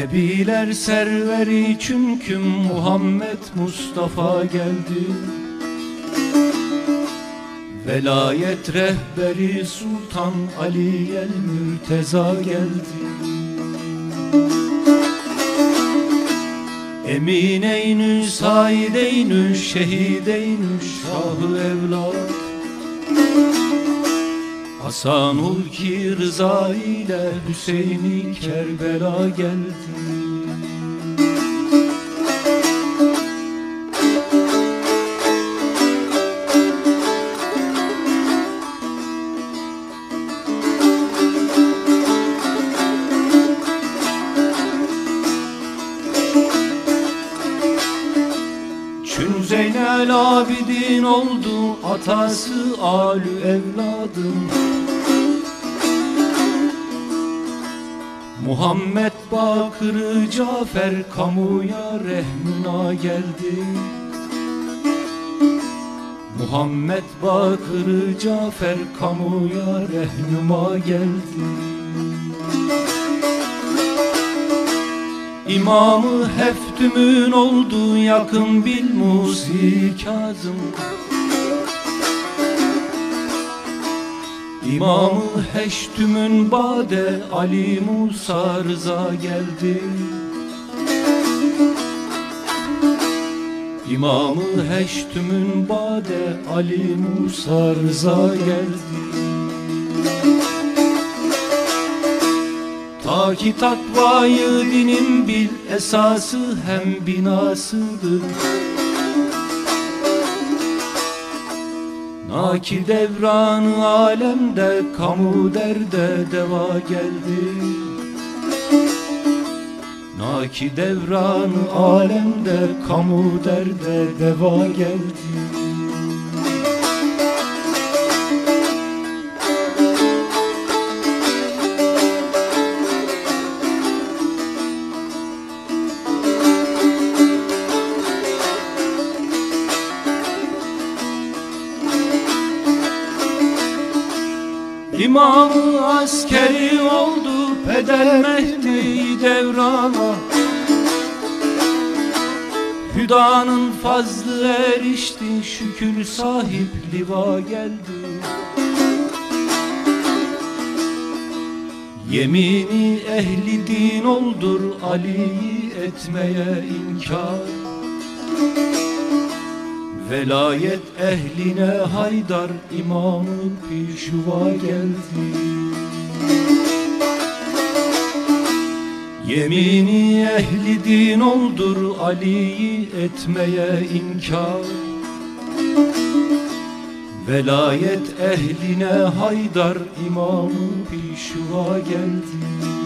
Nebiler serveri çünkü Muhammed Mustafa geldi. Velayet rehberi Sultan Ali el Mürteza geldi. Emineynü, Saideynü, Şehideynü, Şahı evlat Hasanul ki Rıza ile Hüseyin'i Kerbela geldi Çün Zeynel Abidin oldu atası alü evladım. Muhammed Bakır Cafer kamuya rehmuna geldi. Muhammed Bakır Cafer kamuya rehnuma geldi İmamı heftümün oldu yakın bil Musi Kazım İmamı heştümün bade Ali Musa Rıza geldi. İmamı heştümün bade Ali Musa Rıza geldi Ta ki takvayı dinin bil esası hem binasıdır. Naki devran alemde kamu derde deva geldi. Naki devran alemde kamu derde deva geldi İmamı askeri oldu peder Mehdi devrana. Hüdanın fazlı erişti şükür sahip liva geldi. Yemini ehli din oldur Ali'yi etmeye inkar Velayet ehline Haydar imamı pişuva geldi. Yemini ehli din oldur Ali'yi etmeye inkar. Velayet ehline Haydar imamı pişuva geldi